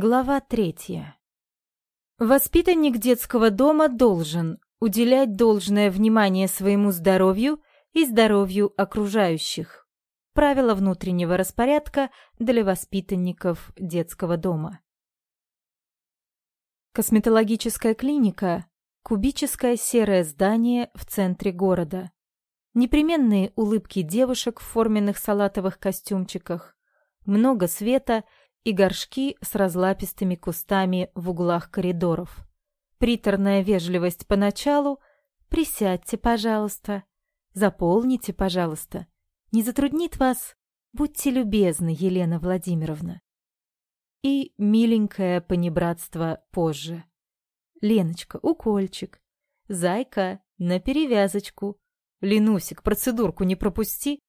Глава третья. Воспитанник детского дома должен уделять должное внимание своему здоровью и здоровью окружающих. Правила внутреннего распорядка для воспитанников детского дома. Косметологическая клиника – кубическое серое здание в центре города. Непременные улыбки девушек в форменных салатовых костюмчиках, много света – и горшки с разлапистыми кустами в углах коридоров. Приторная вежливость поначалу «Присядьте, пожалуйста», «Заполните, пожалуйста», «Не затруднит вас?» «Будьте любезны, Елена Владимировна». И миленькое понебратство позже. «Леночка, укольчик», «Зайка, на перевязочку», «Ленусик, процедурку не пропусти»,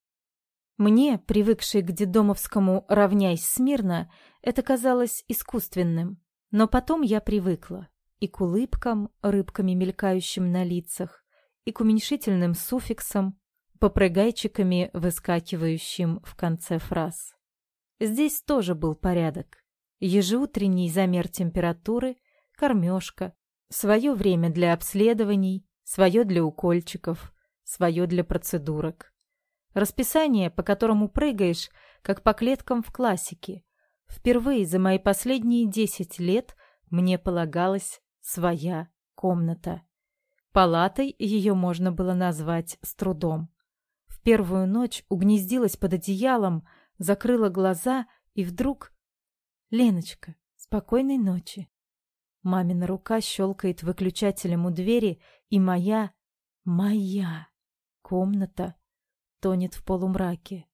мне, привыкшей к дедомовскому «равняйсь смирно», это казалось искусственным. Но потом я привыкла. И к улыбкам, рыбками мелькающим на лицах, и к уменьшительным суффиксам, попрыгайчиками, выскакивающим в конце фраз. Здесь тоже был порядок. Ежеутренний замер температуры, кормежка, свое время для обследований, свое для укольчиков, свое для процедурок. Расписание, по которому прыгаешь, как по клеткам в классике. Впервые за мои последние десять лет мне полагалась своя комната. Палатой ее можно было назвать с трудом. В первую ночь угнездилась под одеялом, закрыла глаза и вдруг... «Леночка, спокойной ночи». Мамина рука щелкает выключателем у двери, и моя, моя комната тонет в полумраке.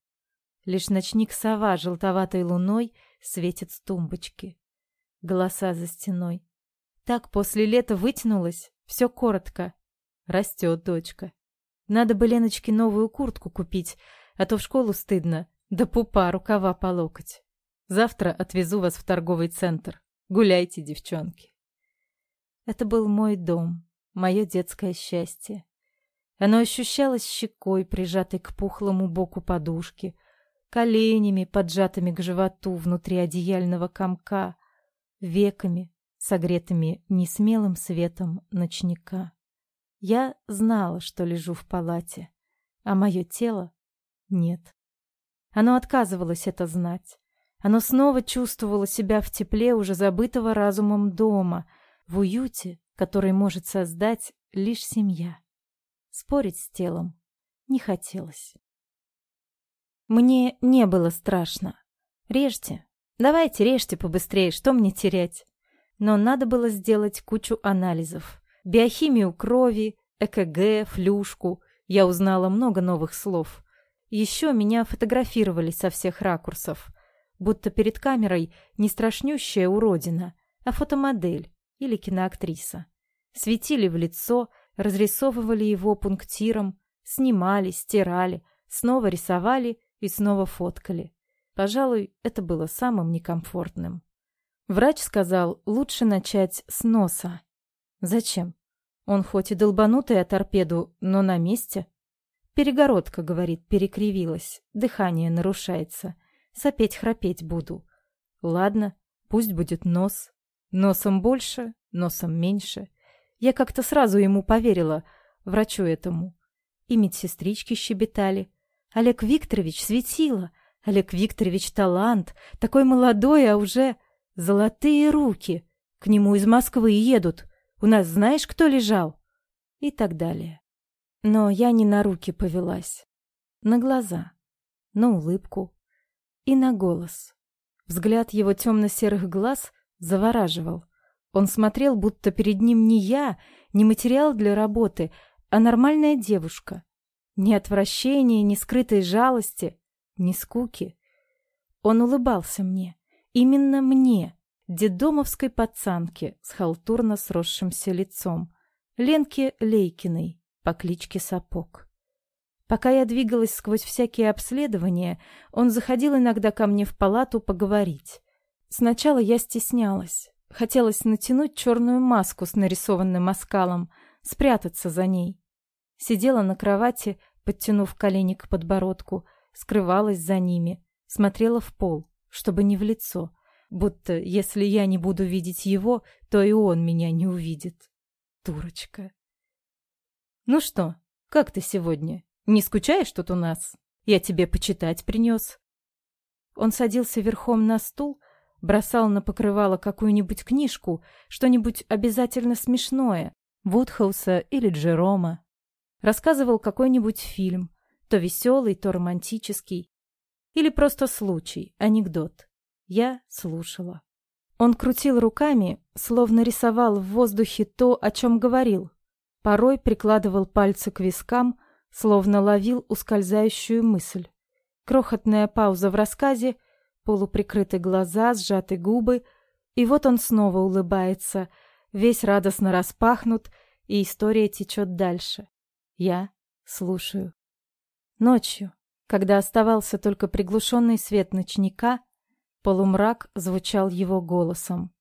Лишь ночник сова желтоватой луной светит с тумбочки. Голоса за стеной. Так после лета вытянулось, все коротко. Растет дочка. Надо бы Леночке новую куртку купить, а то в школу стыдно, да пупа рукава по локоть. Завтра отвезу вас в торговый центр. Гуляйте, девчонки. Это был мой дом, мое детское счастье. Оно ощущалось щекой, прижатой к пухлому боку подушки, коленями, поджатыми к животу внутри одеяльного комка, веками, согретыми несмелым светом ночника. Я знала, что лежу в палате, а мое тело — нет. Оно отказывалось это знать. Оно снова чувствовало себя в тепле уже забытого разумом дома, в уюте, который может создать лишь семья. Спорить с телом не хотелось. Мне не было страшно. Режьте. Давайте режьте побыстрее, что мне терять? Но надо было сделать кучу анализов. Биохимию крови, ЭКГ, флюшку. Я узнала много новых слов. Еще меня фотографировали со всех ракурсов. Будто перед камерой не страшнющая уродина, а фотомодель или киноактриса. Светили в лицо, разрисовывали его пунктиром, снимали, стирали, снова рисовали и снова фоткали. Пожалуй, это было самым некомфортным. Врач сказал, лучше начать с носа. Зачем? Он хоть и долбанутый о торпеду, но на месте. Перегородка, говорит, перекривилась, дыхание нарушается. Сопеть-храпеть буду. Ладно, пусть будет нос. Носом больше, носом меньше. Я как-то сразу ему поверила, врачу этому. И медсестрички щебетали. Олег Викторович светило. Олег Викторович талант. Такой молодой, а уже золотые руки. К нему из Москвы едут. У нас знаешь, кто лежал? И так далее. Но я не на руки повелась. На глаза, на улыбку и на голос. Взгляд его темно-серых глаз завораживал. Он смотрел, будто перед ним не я, не материал для работы, а нормальная девушка. Ни отвращения, ни скрытой жалости, ни скуки. Он улыбался мне. Именно мне, дедомовской пацанке с халтурно сросшимся лицом. Ленке Лейкиной по кличке Сапог. Пока я двигалась сквозь всякие обследования, он заходил иногда ко мне в палату поговорить. Сначала я стеснялась. Хотелось натянуть черную маску с нарисованным оскалом, спрятаться за ней. Сидела на кровати, подтянув колени к подбородку, скрывалась за ними, смотрела в пол, чтобы не в лицо. будто если я не буду видеть его, то и он меня не увидит. Дурочка. Ну что, как ты сегодня? Не скучаешь тут у нас? Я тебе почитать принес. Он садился верхом на стул, бросал на покрывало какую-нибудь книжку, что-нибудь обязательно смешное, Вудхауса или Джерома. Рассказывал какой-нибудь фильм, то веселый, то романтический. Или просто случай, анекдот. Я слушала. Он крутил руками, словно рисовал в воздухе то, о чем говорил. Порой прикладывал пальцы к вискам, словно ловил ускользающую мысль. Крохотная пауза в рассказе, полуприкрыты глаза, сжаты губы, и вот он снова улыбается, весь радостно распахнут, и история течет дальше. Я слушаю. Ночью, когда оставался только приглушенный свет ночника, полумрак звучал его голосом.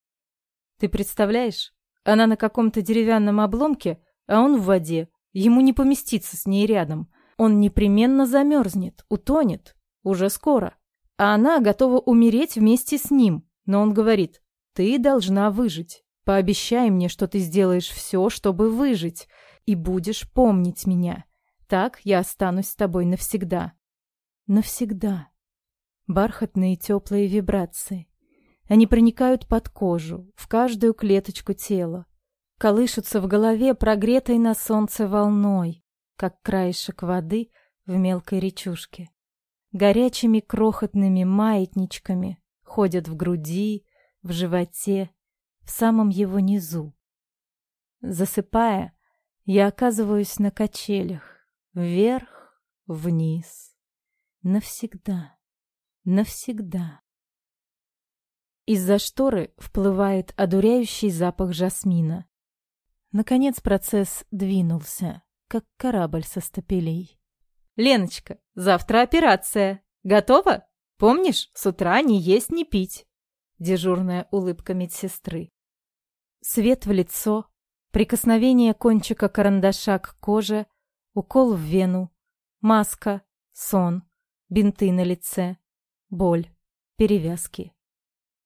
«Ты представляешь, она на каком-то деревянном обломке, а он в воде. Ему не поместиться с ней рядом. Он непременно замерзнет, утонет. Уже скоро. А она готова умереть вместе с ним. Но он говорит, ты должна выжить. Пообещай мне, что ты сделаешь все, чтобы выжить. И будешь помнить меня. Так я останусь с тобой навсегда. Навсегда. Бархатные теплые вибрации. Они проникают под кожу, в каждую клеточку тела. Колышутся в голове, прогретой на солнце волной, как краешек воды в мелкой речушке. Горячими крохотными маятничками ходят в груди, в животе, в самом его низу. Засыпая, я оказываюсь на качелях, вверх, вниз. Навсегда, навсегда. Из-за шторы вплывает одуряющий запах жасмина. Наконец процесс двинулся, как корабль со стапелей. «Леночка, завтра операция. Готова? Помнишь, с утра не есть, не пить?» Дежурная улыбка медсестры. Свет в лицо, Прикосновение кончика карандаша к коже, укол в вену, маска, сон, бинты на лице, боль, перевязки.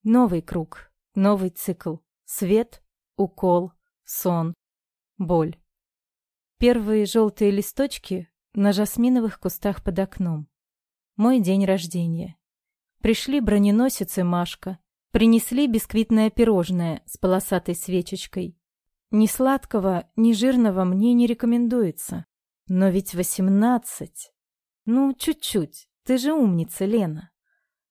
Новый круг, новый цикл. Свет, укол, сон, боль. Первые желтые листочки на жасминовых кустах под окном. Мой день рождения. Пришли броненосец и Машка. Принесли бисквитное пирожное с полосатой свечечкой. Ни сладкого, ни жирного мне не рекомендуется. Но ведь восемнадцать. Ну, чуть-чуть. Ты же умница, Лена.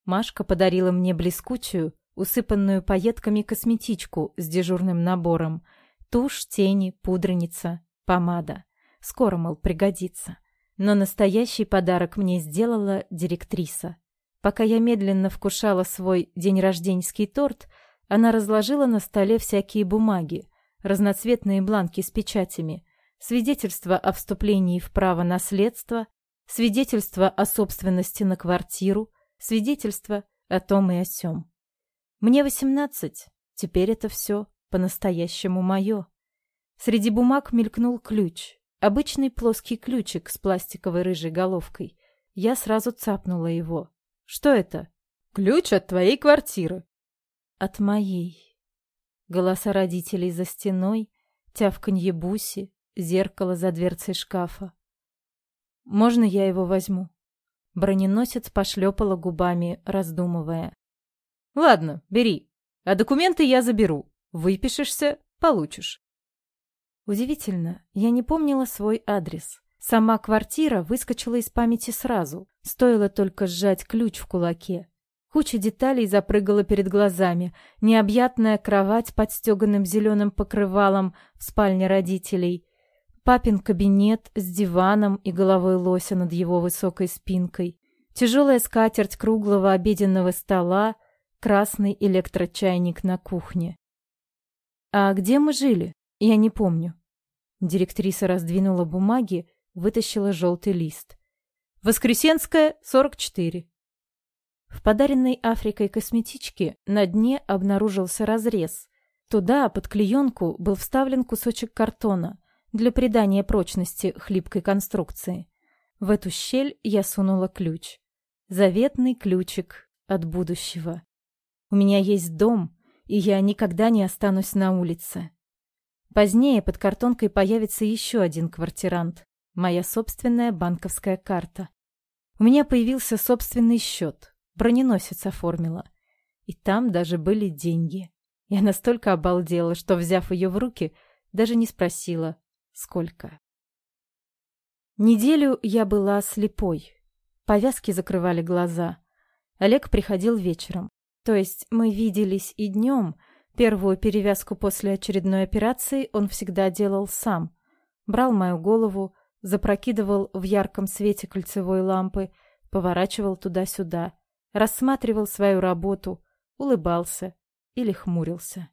Машка подарила мне блескучую, усыпанную пайетками косметичку с дежурным набором. Тушь, тени, пудреница, помада. Скоро, мол, пригодится. Но настоящий подарок мне сделала директриса. Пока я медленно вкушала свой день рожденский торт, она разложила на столе всякие бумаги, разноцветные бланки с печатями, свидетельство о вступлении в право наследства, свидетельство о собственности на квартиру, свидетельство о том и о сём. Мне восемнадцать, теперь это все по-настоящему мое. Среди бумаг мелькнул ключ, обычный плоский ключик с пластиковой рыжей головкой. Я сразу цапнула его. Что это? Ключ от твоей квартиры. От моей. Голоса родителей за стеной, тявканье буси, зеркало за дверцей шкафа. «Можно я его возьму?» Броненосец пошлепала губами, раздумывая. «Ладно, бери. А документы я заберу. Выпишешься — получишь». Удивительно, я не помнила свой адрес. Сама квартира выскочила из памяти сразу. Стоило только сжать ключ в кулаке. Куча деталей запрыгала перед глазами. Необъятная кровать под стеганым зеленым покрывалом в спальне родителей. Папин кабинет с диваном и головой лося над его высокой спинкой. Тяжелая скатерть круглого обеденного стола, красный электрочайник на кухне. «А где мы жили? Я не помню». Директриса раздвинула бумаги, вытащила желтый лист. «Воскресенская, 44. В подаренной Африкой косметичке на дне обнаружился разрез. Туда, под клеенку, был вставлен кусочек картона для придания прочности хлипкой конструкции. В эту щель я сунула ключ. Заветный ключик от будущего. У меня есть дом, и я никогда не останусь на улице. Позднее под картонкой появится еще один квартирант. Моя собственная банковская карта. У меня появился собственный счет. Броненосец оформила. И там даже были деньги. Я настолько обалдела, что, взяв ее в руки, даже не спросила, сколько. Неделю я была слепой. Повязки закрывали глаза. Олег приходил вечером. То есть мы виделись и днем. Первую перевязку после очередной операции он всегда делал сам. Брал мою голову, запрокидывал в ярком свете кольцевой лампы, поворачивал туда-сюда, рассматривал свою работу, улыбался или хмурился.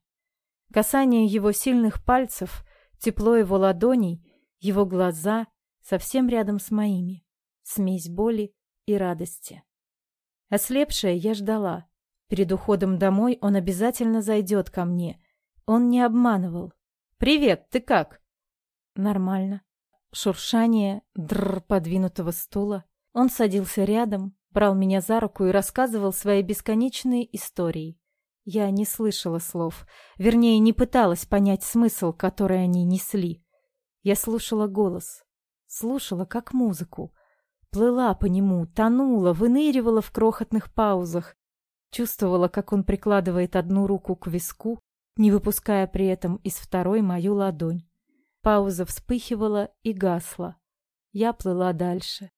Касание его сильных пальцев, тепло его ладоней, его глаза совсем рядом с моими. Смесь боли и радости. Ослепшая я ждала. Перед уходом домой он обязательно зайдет ко мне. Он не обманывал. «Привет, ты как?» «Нормально». Шуршание, др подвинутого стула. Он садился рядом, брал меня за руку и рассказывал свои бесконечные истории. Я не слышала слов, вернее, не пыталась понять смысл, который они несли. Я слушала голос, слушала как музыку, плыла по нему, тонула, выныривала в крохотных паузах, чувствовала, как он прикладывает одну руку к виску, не выпуская при этом из второй мою ладонь. Пауза вспыхивала и гасла. Я плыла дальше.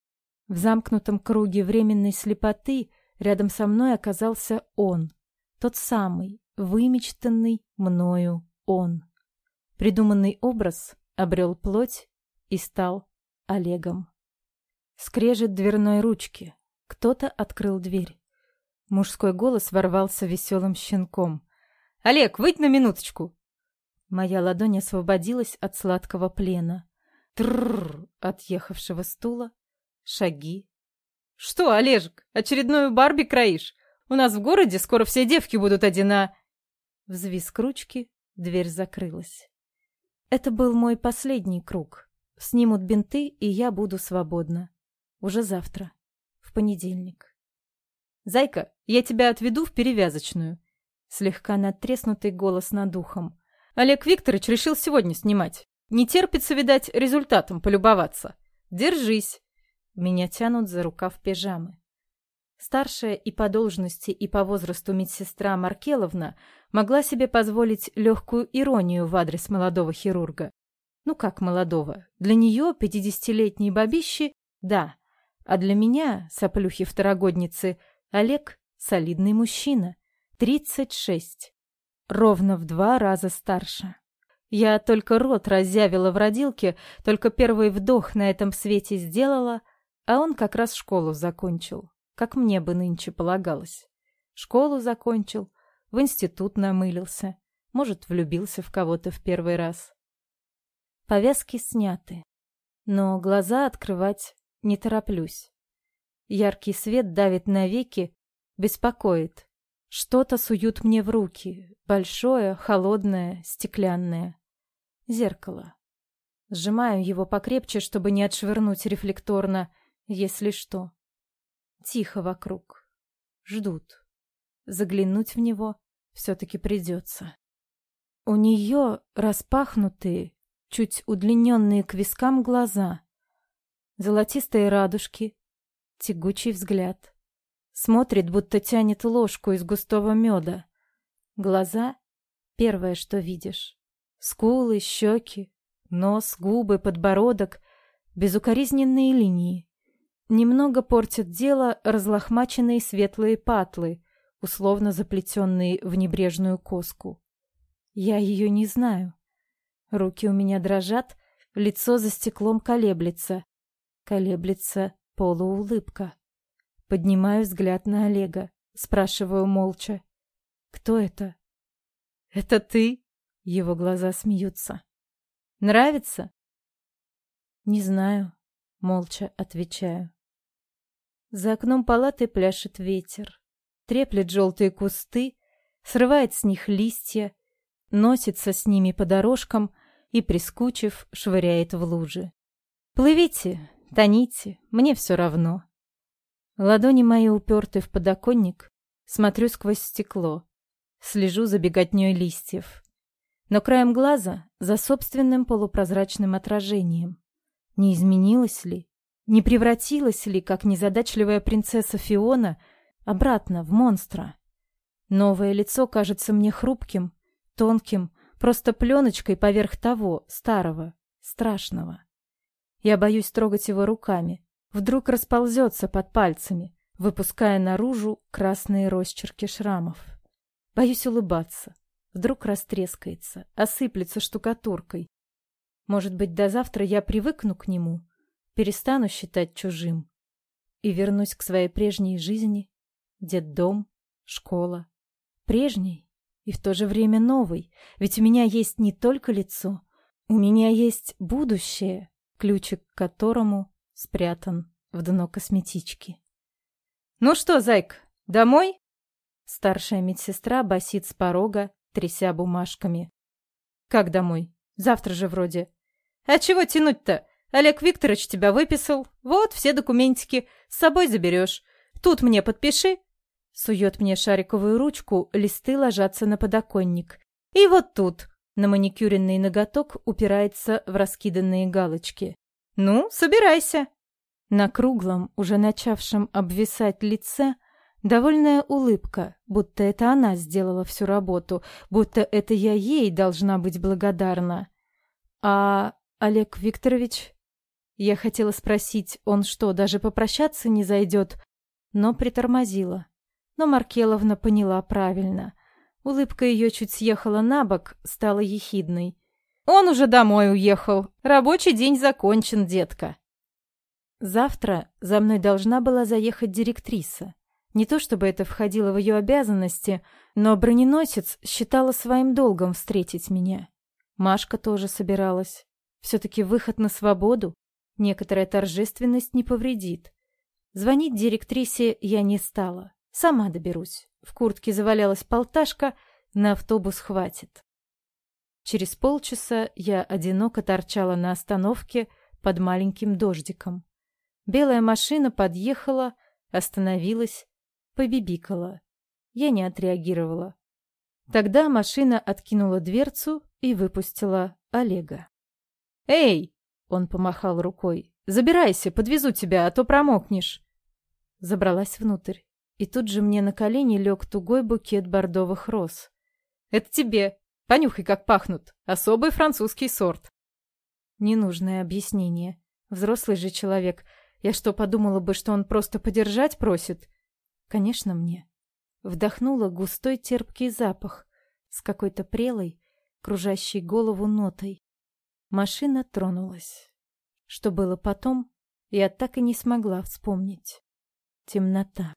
В замкнутом круге временной слепоты рядом со мной оказался он, тот самый, вымечтанный мною он. Придуманный образ обрел плоть и стал Олегом. Скрежет дверной ручки. Кто-то открыл дверь. Мужской голос ворвался веселым щенком. «Олег, выйдь на минуточку!» Моя ладонь освободилась от сладкого плена. Трррр отъехавшего стула. Шаги. «Что, Олежек, очередную Барби кроишь? У нас в городе скоро все девки будут одина...» Взвизг ручки, дверь закрылась. Это был мой последний круг. Снимут бинты, и я буду свободна. Уже завтра, в понедельник. «Зайка, я тебя отведу в перевязочную». Слегка надтреснутый голос над ухом. «Олег Викторович решил сегодня снимать. Не терпится, видать, результатом полюбоваться. Держись». Меня тянут за рукав пижамы. Старшая и по должности, и по возрасту медсестра Маркеловна могла себе позволить легкую иронию в адрес молодого хирурга. Ну как молодого? Для нее, пятидесятилетней бабищи, да. А для меня, соплюхи-второгодницы, Олег — солидный мужчина. Тридцать шесть. Ровно в два раза старше. Я только рот разъявила в родилке, только первый вдох на этом свете сделала, а он как раз школу закончил как мне бы нынче полагалось. Школу закончил, в институт намылился, может, влюбился в кого-то в первый раз. Повязки сняты, но глаза открывать не тороплюсь. Яркий свет давит на веки, беспокоит. Что-то суют мне в руки, большое, холодное, стеклянное. Зеркало. Сжимаю его покрепче, чтобы не отшвырнуть рефлекторно, если что. Тихо вокруг. Ждут. Заглянуть в него все-таки придется. У нее распахнутые, чуть удлиненные к вискам глаза. Золотистые радужки. Тягучий взгляд. Смотрит, будто тянет ложку из густого меда. Глаза — первое, что видишь. Скулы, щеки, нос, губы, подбородок — безукоризненные линии. Немного портят дело разлохмаченные светлые патлы, условно заплетенные в небрежную коску. Я ее не знаю. Руки у меня дрожат, лицо за стеклом колеблется. Колеблется полуулыбка. Поднимаю взгляд на Олега, спрашиваю молча. «Кто это?» «Это ты?» Его глаза смеются. «Нравится?» «Не знаю», — молча отвечаю. За окном палаты пляшет ветер. Треплет желтые кусты, срывает с них листья, носится с ними по дорожкам и, прискучив, швыряет в лужи. Плывите, тоните, мне все равно. Ладони мои уперты в подоконник, Смотрю сквозь стекло. Слежу за беготней листьев. Но краем глаза за собственным полупрозрачным отражением. Не изменилась ли? Не превратилась ли, как незадачливая принцесса Фиона, обратно в монстра? Новое лицо кажется мне хрупким, тонким, просто пленочкой поверх того, старого, страшного. Я боюсь трогать его руками. Вдруг расползется под пальцами, выпуская наружу красные росчерки шрамов. Боюсь улыбаться. Вдруг растрескается, осыплется штукатуркой. Может быть, до завтра я привыкну к нему, перестану считать чужим и вернусь к своей прежней жизни, детдом, школа. Прежней и в то же время новой, ведь у меня есть не только лицо, у меня есть будущее, ключик к которому спрятан в дно косметички. «Ну что, зайк, домой?» Старшая медсестра басит с порога, тряся бумажками. «Как домой? Завтра же вроде». «А чего тянуть-то? Олег Викторович тебя выписал. Вот все документики. С собой заберешь. Тут мне подпиши». Сует мне шариковую ручку, листы ложатся на подоконник. И вот тут, на маникюренный ноготок, упирается в раскиданные галочки. «Ну, собирайся». На круглом, уже начавшем обвисать лице, довольная улыбка, будто это она сделала всю работу, будто это я ей должна быть благодарна. А Олег Викторович? Я хотела спросить, он что, даже попрощаться не зайдет? Но притормозила. Но Маркеловна поняла правильно. Улыбка ее чуть съехала на бок, стала ехидной. «Он уже домой уехал. Рабочий день закончен, детка». Завтра за мной должна была заехать директриса. Не то чтобы это входило в ее обязанности, но броненосец считала своим долгом встретить меня. Машка тоже собиралась. Все-таки выход на свободу, некоторая торжественность не повредит. Звонить директрисе я не стала. Сама доберусь. В куртке завалялась полташка, на автобус хватит. Через полчаса я одиноко торчала на остановке под маленьким дождиком. Белая машина подъехала, остановилась, побибикала. Я не отреагировала. Тогда машина откинула дверцу и выпустила Олега. «Эй!» — он помахал рукой. «Забирайся, подвезу тебя, а то промокнешь». Забралась внутрь, и тут же мне на колени лег тугой букет бордовых роз. «Это тебе. Понюхай, как пахнут. Особый французский сорт». Ненужное объяснение. Взрослый же человек — я что, подумала бы, что он просто подержать просит? Конечно, мне. Вдохнула густой терпкий запах с какой-то прелой, кружащей голову нотой. Машина тронулась. Что было потом, я так и не смогла вспомнить. Темнота.